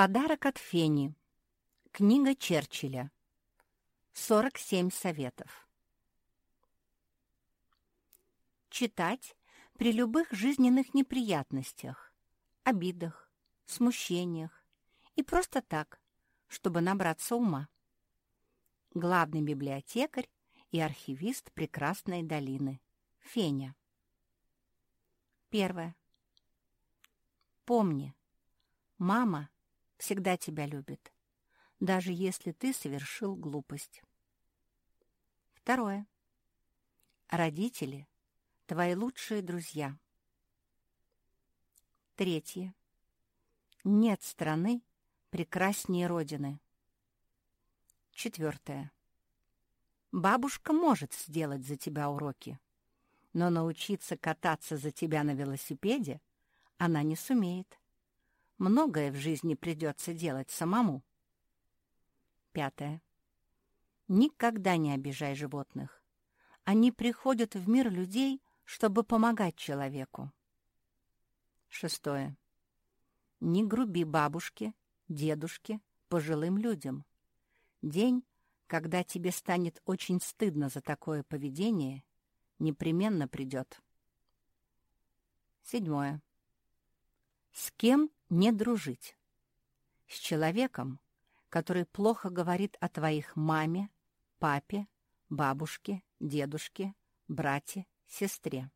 Подарок от Фени. Книга Черчилля. 47 советов. Читать при любых жизненных неприятностях, обидах, смущениях и просто так, чтобы набраться ума. Главный библиотекарь и архивист Прекрасной долины. Феня. Первое. Помни, мама всегда тебя любит, даже если ты совершил глупость. Второе. Родители — твои лучшие друзья. Третье. Нет страны прекраснее Родины. Четвертое. Бабушка может сделать за тебя уроки, но научиться кататься за тебя на велосипеде она не сумеет. Многое в жизни придется делать самому. Пятое. Никогда не обижай животных. Они приходят в мир людей, чтобы помогать человеку. Шестое. Не груби бабушке, дедушке, пожилым людям. День, когда тебе станет очень стыдно за такое поведение, непременно придет. Седьмое. С кем не дружить? С человеком, который плохо говорит о твоих маме, папе, бабушке, дедушке, брате, сестре.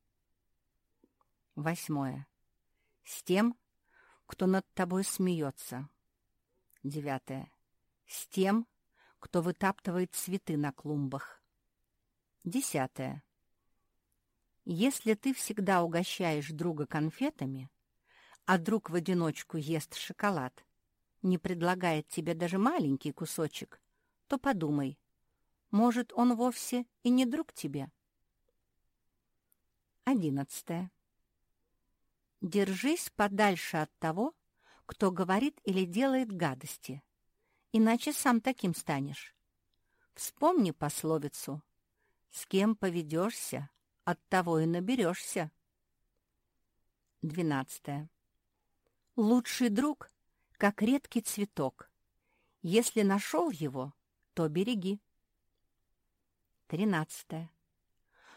Восьмое. С тем, кто над тобой смеется. Девятое. С тем, кто вытаптывает цветы на клумбах. Десятое. Если ты всегда угощаешь друга конфетами, а друг в одиночку ест шоколад, не предлагает тебе даже маленький кусочек, то подумай, может, он вовсе и не друг тебе. Одиннадцатое. Держись подальше от того, кто говорит или делает гадости, иначе сам таким станешь. Вспомни пословицу «С кем поведешься, от того и наберешься». Двенадцатое. Лучший друг, как редкий цветок. Если нашел его, то береги. Тринадцатое.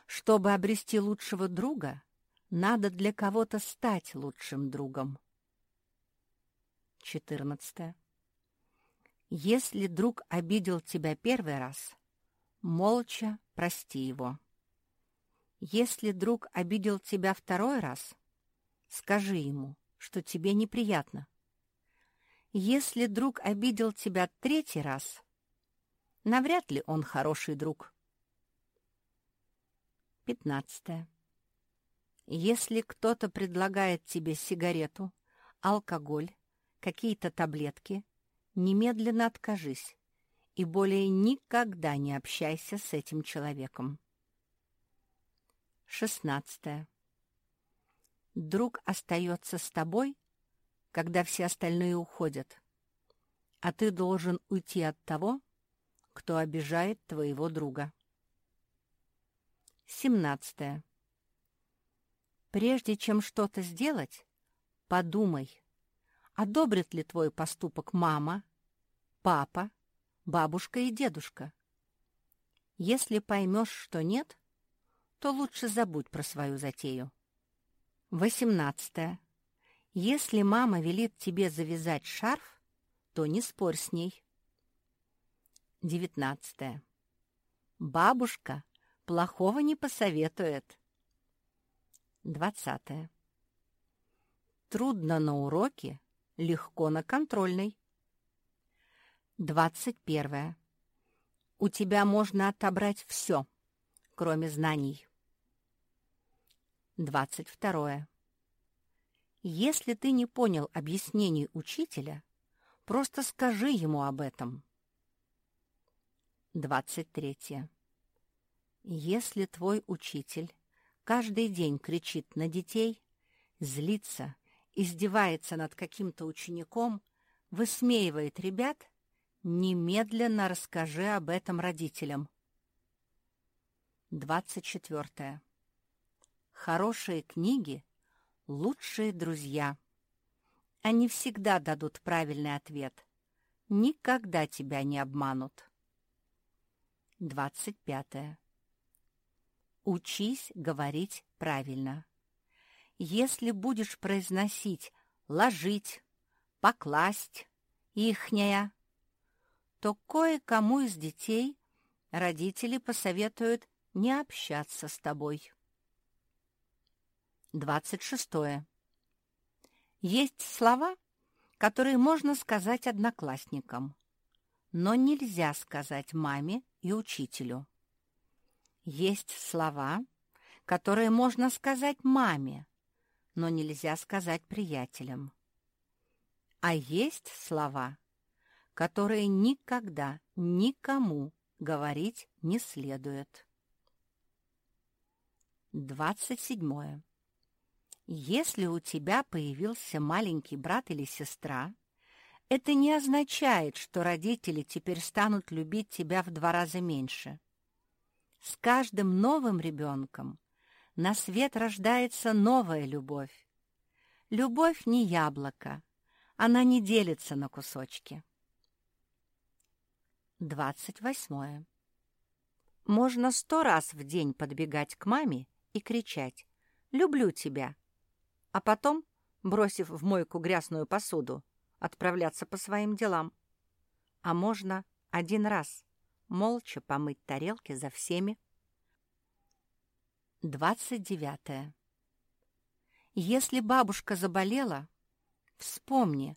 Чтобы обрести лучшего друга, надо для кого-то стать лучшим другом. Четырнадцатое. Если друг обидел тебя первый раз, молча прости его. Если друг обидел тебя второй раз, скажи ему — что тебе неприятно. Если друг обидел тебя третий раз, навряд ли он хороший друг. Пятнадцатое. Если кто-то предлагает тебе сигарету, алкоголь, какие-то таблетки, немедленно откажись и более никогда не общайся с этим человеком. Шестнадцатое. Друг остается с тобой, когда все остальные уходят, а ты должен уйти от того, кто обижает твоего друга. 17. Прежде чем что-то сделать, подумай, одобрит ли твой поступок мама, папа, бабушка и дедушка. Если поймешь, что нет, то лучше забудь про свою затею. 18. Если мама велит тебе завязать шарф, то не спорь с ней. 19. Бабушка плохого не посоветует. 20. Трудно на уроке, легко на контрольной. 21. У тебя можно отобрать все, кроме знаний. 22. Если ты не понял объяснений учителя, просто скажи ему об этом. 23. Если твой учитель каждый день кричит на детей, злится, издевается над каким-то учеником, высмеивает ребят, немедленно расскажи об этом родителям. 24. Хорошие книги — лучшие друзья. Они всегда дадут правильный ответ. Никогда тебя не обманут. 25. Учись говорить правильно. Если будешь произносить «ложить», «покласть», «ихняя», то кое-кому из детей родители посоветуют не общаться с тобой. 26. Есть слова, которые можно сказать одноклассникам, но нельзя сказать маме и учителю. Есть слова, которые можно сказать маме, но нельзя сказать приятелям. А есть слова, которые никогда никому говорить не следует. 27. Если у тебя появился маленький брат или сестра, это не означает, что родители теперь станут любить тебя в два раза меньше. С каждым новым ребенком на свет рождается новая любовь. Любовь не яблоко, она не делится на кусочки. 28. Можно сто раз в день подбегать к маме и кричать «Люблю тебя!» А потом, бросив в мойку грязную посуду, отправляться по своим делам. А можно один раз молча помыть тарелки за всеми. 29. Если бабушка заболела, вспомни,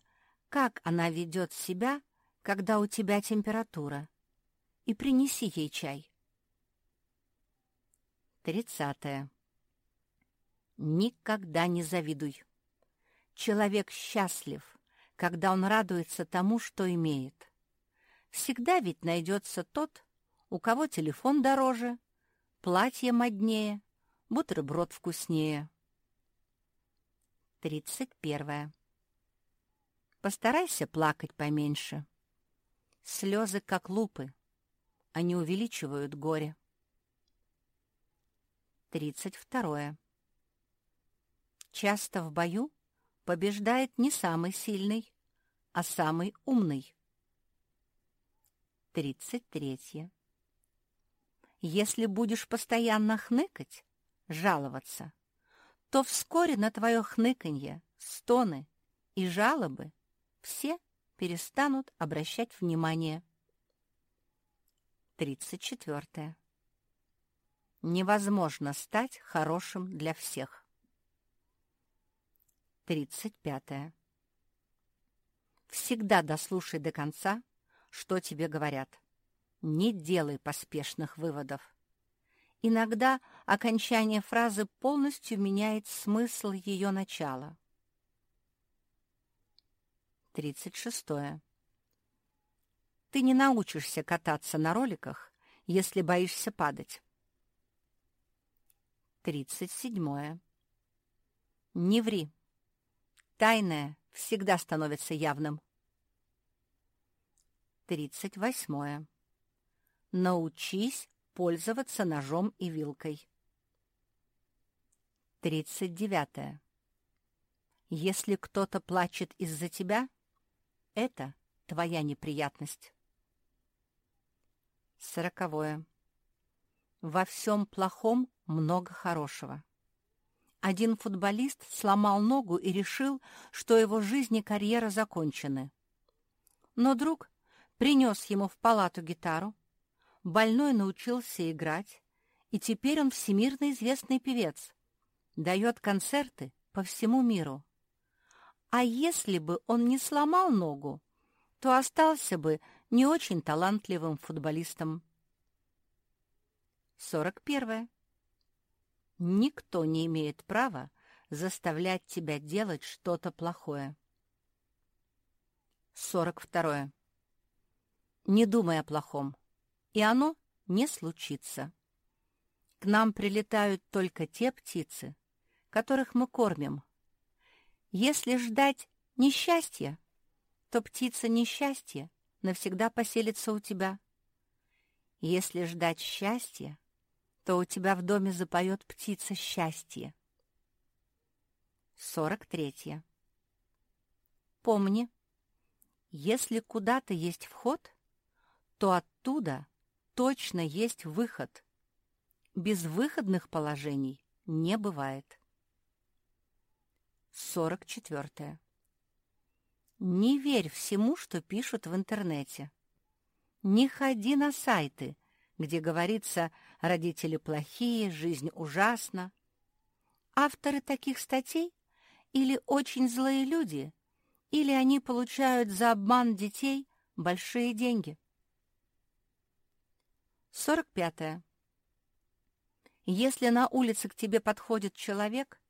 как она ведет себя, когда у тебя температура, и принеси ей чай. 30. Никогда не завидуй. Человек счастлив, когда он радуется тому, что имеет. Всегда ведь найдется тот, у кого телефон дороже, платье моднее, бутерброд вкуснее. 31. Постарайся плакать поменьше. Слезы как лупы, они увеличивают горе. 32. Часто в бою побеждает не самый сильный, а самый умный. 33. Если будешь постоянно хныкать, жаловаться, то вскоре на твое хныканье, стоны и жалобы все перестанут обращать внимание. 34. Невозможно стать хорошим для всех. 35. Всегда дослушай до конца, что тебе говорят. Не делай поспешных выводов. Иногда окончание фразы полностью меняет смысл ее начала. 36. Ты не научишься кататься на роликах, если боишься падать. 37. Не ври. Тайное всегда становится явным. 38. Научись пользоваться ножом и вилкой. 39. Если кто-то плачет из-за тебя, это твоя неприятность. 40. Во всем плохом много хорошего. Один футболист сломал ногу и решил, что его жизнь и карьера закончены. Но друг принес ему в палату гитару, больной научился играть, и теперь он всемирно известный певец, дает концерты по всему миру. А если бы он не сломал ногу, то остался бы не очень талантливым футболистом. 41. Никто не имеет права заставлять тебя делать что-то плохое. 42. Не думай о плохом, и оно не случится. К нам прилетают только те птицы, которых мы кормим. Если ждать несчастья, то птица несчастья навсегда поселится у тебя. Если ждать счастья, то у тебя в доме запоет птица счастья. 43. Помни, если куда-то есть вход, то оттуда точно есть выход. Безвыходных положений не бывает. 44. Не верь всему, что пишут в интернете. Не ходи на сайты, где говорится «родители плохие», «жизнь ужасна». Авторы таких статей или очень злые люди, или они получают за обман детей большие деньги. 45. Если на улице к тебе подходит человек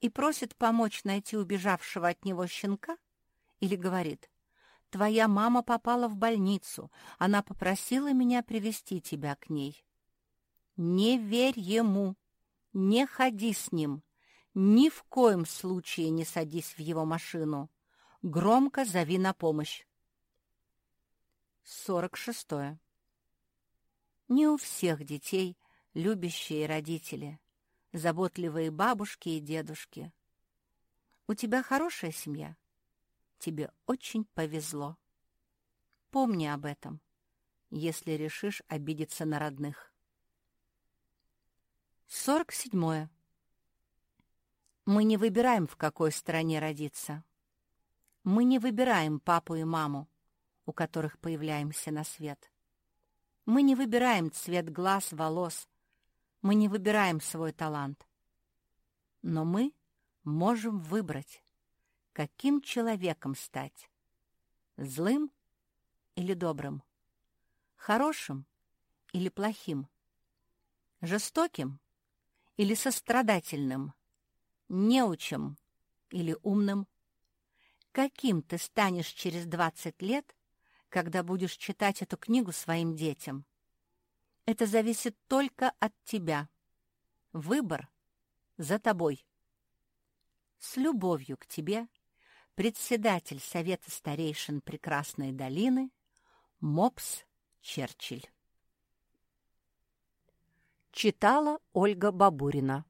и просит помочь найти убежавшего от него щенка, или говорит «Твоя мама попала в больницу, она попросила меня привести тебя к ней». Не верь ему, не ходи с ним, ни в коем случае не садись в его машину. Громко зови на помощь. 46. Не у всех детей любящие родители, заботливые бабушки и дедушки. У тебя хорошая семья? Тебе очень повезло. Помни об этом, если решишь обидеться на родных. 47. Мы не выбираем, в какой стране родиться. Мы не выбираем папу и маму, у которых появляемся на свет. Мы не выбираем цвет глаз, волос. Мы не выбираем свой талант. Но мы можем выбрать, каким человеком стать. Злым или добрым? Хорошим или плохим? Жестоким или сострадательным? Неучим или умным? Каким ты станешь через 20 лет, когда будешь читать эту книгу своим детям? Это зависит только от тебя. Выбор за тобой. С любовью к тебе, председатель Совета старейшин Прекрасной долины Мопс Черчилль. Читала Ольга Бабурина